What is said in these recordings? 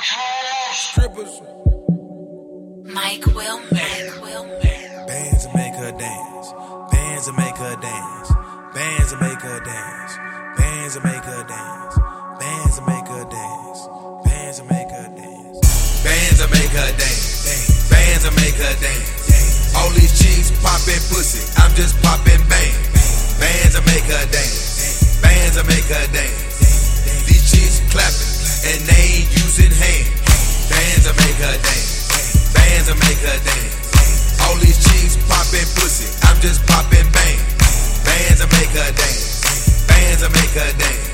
Strippers. Mike Wilmer. Mike Wilmer. Bands that make her dance. Bands that make her dance. Bands that make her dance. Bands that make her dance. Bands that make her dance. Bands that make her dance. Bands that make her dance. Bands that make her dance. All these chicks popping pussy. I'm just popping bang. Bands that make her dance. Bands that make her dance. Hands. Bands that make her dance. Bands that make her dance. All these chicks popping pussy. I'm just popping bang. Bands that make her dance. Bands that make her dance.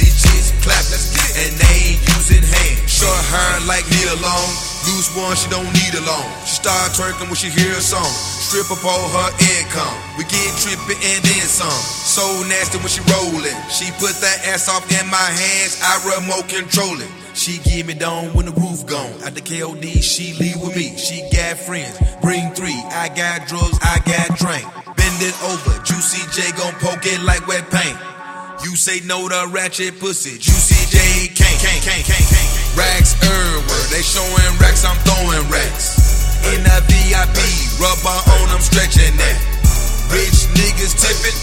These chicks clapping and they ain't using hands. Short hair like Nia Long. Loose one, she don't need a loan. She start twerking when she hear a song. Strip up all her income. We get trippin' and then some. So nasty when she rollin'. She put that ass off in my hands. I remote control it. She give me down when the roof gone. At the KOD, she leave with me. She got friends, bring three. I got drugs, I got drink. Bend it over, Juicy J gon' poke it like wet paint. You say no to ratchet pussy, Juicy J can't, can't, can't, can't, can't. Racks everywhere, they showing racks, I'm throwing racks. In the VIP, rubber on, I'm stretching that. Rich niggas tipping,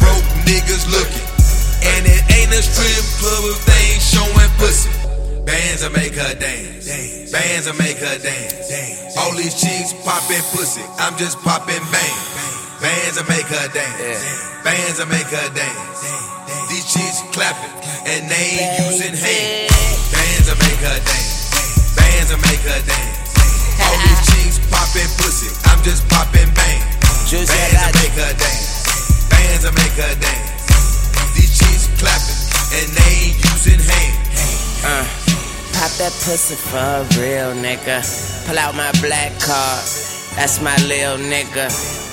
broke niggas looking. And it ain't a strip club if they ain't showing pussy. Bands that make her dance. Bands that make her dance. All these chicks popping pussy. I'm just popping bang. Bands that make her dance. Bands that make her dance. These chicks clapping and they ain't using hands. Bands that make her dance. Bands that make her dance. All these chicks popping pussy. I'm just popping bang. Bands that make her dance. Bands that make her dance. These chicks clapping and they ain't using hands. Uh, that pussy for a real nigga. Pull out my black card. That's my lil nigga.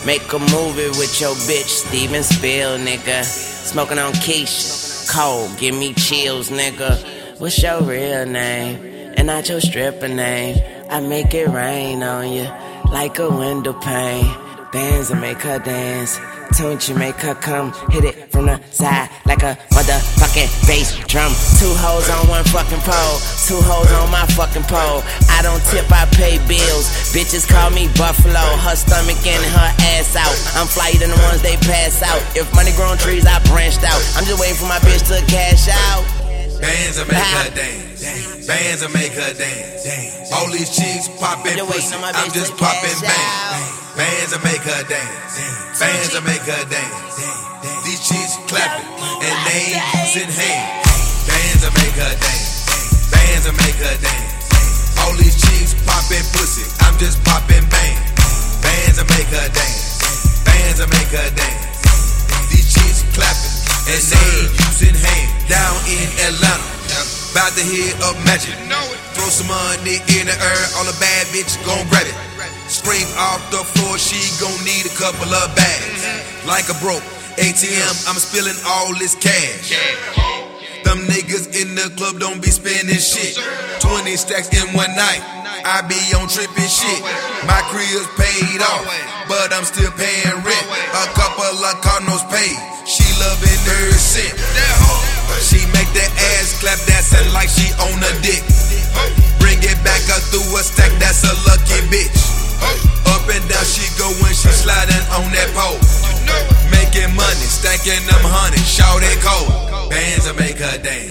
Make a movie with your bitch, Steven Spiel, nigga. Smoking on Keisha. Cold, give me chills, nigga. What's your real name? And not your stripper name. I make it rain on you like a window pane. Bands that make her dance. Tunechi make her come, hit it from the side like a motherfucking bass drum. Two hoes on one fucking pole, two hoes on my fucking pole. I don't tip, I pay bills. Bitches call me Buffalo, her stomach and her ass out. I'm flyer than the ones they pass out. If money grown trees, I branched out. I'm just waiting for my bitch to cash out. Bands that make her dance. Bands that make her dance. All these chicks popping I'm just waiting pussy. I'm just popping bang. Bands that make her dance. Bands that make her dance. These chicks clapping and they ain't using hands. Bands that make her dance. Bands that make her dance. All these chicks popping pussy. I'm just popping bang. Bands that make her dance. Bands that make her dance. These chicks clapping and they ain't using hands. Down in Atlanta, about to hit a magic. Throw some money in the air, all the bad bitches gon' grab it. Scrape off the floor, she gon' need a couple of bags. Like a broke ATM, I'm spilling all this cash. Them niggas in the club don't be spending shit. 20 stacks in one night. I be on trippin' shit. My crib's paid off, but I'm still paying rent. A couple of condos paid. She loving her scent. She make that ass clap, dancing like she on a dick. Bring it back up through a stack, that's a lucky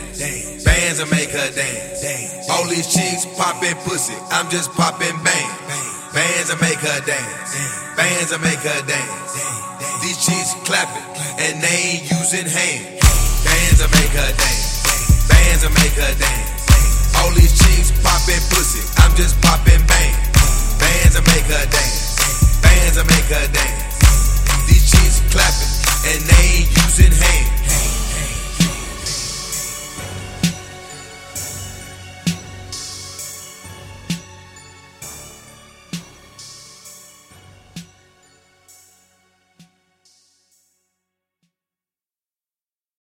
her dance. Bands that make her dance. All these chicks popping pussy, I'm just popping bang. Bands that make her dance. Bands that make her dance. These chicks clapping and they ain't using hands. Bands that make her dance. Bands that make her dance. All these chicks popping pussy, I'm just popping